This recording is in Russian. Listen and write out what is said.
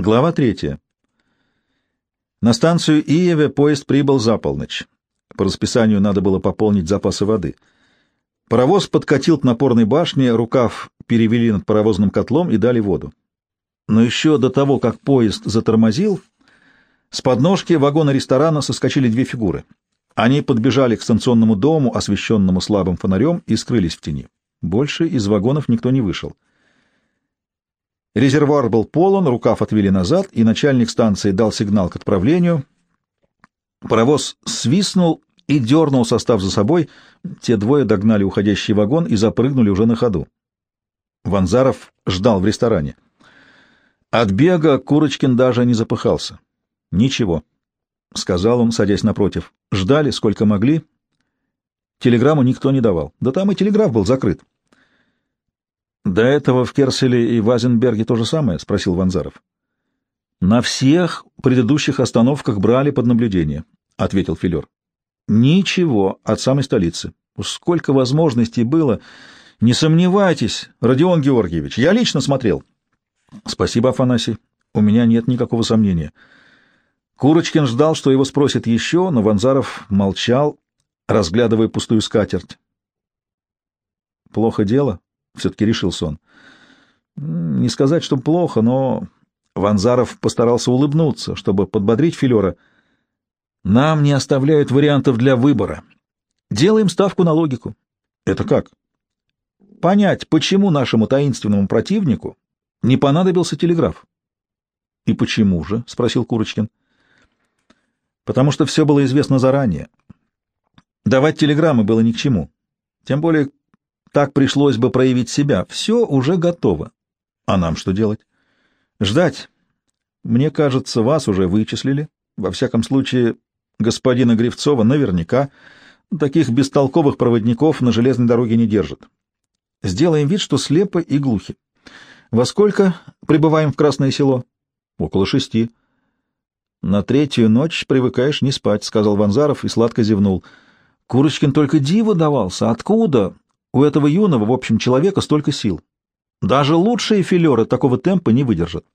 Глава третья. На станцию Иеве поезд прибыл за полночь. По расписанию надо было пополнить запасы воды. Паровоз подкатил к напорной башне, рукав перевели над паровозным котлом и дали воду. Но еще до того, как поезд затормозил, с подножки вагона ресторана соскочили две фигуры. Они подбежали к станционному дому, освещенному слабым фонарем, и скрылись в тени. Больше из вагонов никто не вышел. Резервуар был полон, рукав отвели назад, и начальник станции дал сигнал к отправлению. Паровоз свистнул и дернул состав за собой. Те двое догнали уходящий вагон и запрыгнули уже на ходу. Ванзаров ждал в ресторане. От бега Курочкин даже не запыхался. «Ничего», — сказал он, садясь напротив. «Ждали, сколько могли. Телеграмму никто не давал. Да там и телеграф был закрыт». «До этого в Керселе и Вазенберге то же самое?» — спросил Ванзаров. «На всех предыдущих остановках брали под наблюдение», — ответил Филер. «Ничего от самой столицы. Сколько возможностей было. Не сомневайтесь, Родион Георгиевич, я лично смотрел». «Спасибо, Афанасий. У меня нет никакого сомнения». Курочкин ждал, что его спросят еще, но Ванзаров молчал, разглядывая пустую скатерть. «Плохо дело?» — все-таки решился он. «Не сказать, что плохо, но...» Ванзаров постарался улыбнуться, чтобы подбодрить Филера. «Нам не оставляют вариантов для выбора. Делаем ставку на логику». «Это как?» «Понять, почему нашему таинственному противнику не понадобился телеграф». «И почему же?» — спросил Курочкин потому что все было известно заранее. Давать телеграммы было ни к чему. Тем более так пришлось бы проявить себя. Все уже готово. А нам что делать? Ждать. Мне кажется, вас уже вычислили. Во всяком случае, господина Гривцова наверняка. Таких бестолковых проводников на железной дороге не держат. Сделаем вид, что слепы и глухи. Во сколько прибываем в Красное село? Около шести. На третью ночь привыкаешь не спать, — сказал Ванзаров и сладко зевнул. Курочкин только диво давался. Откуда у этого юного, в общем, человека столько сил? Даже лучшие филеры такого темпа не выдержат.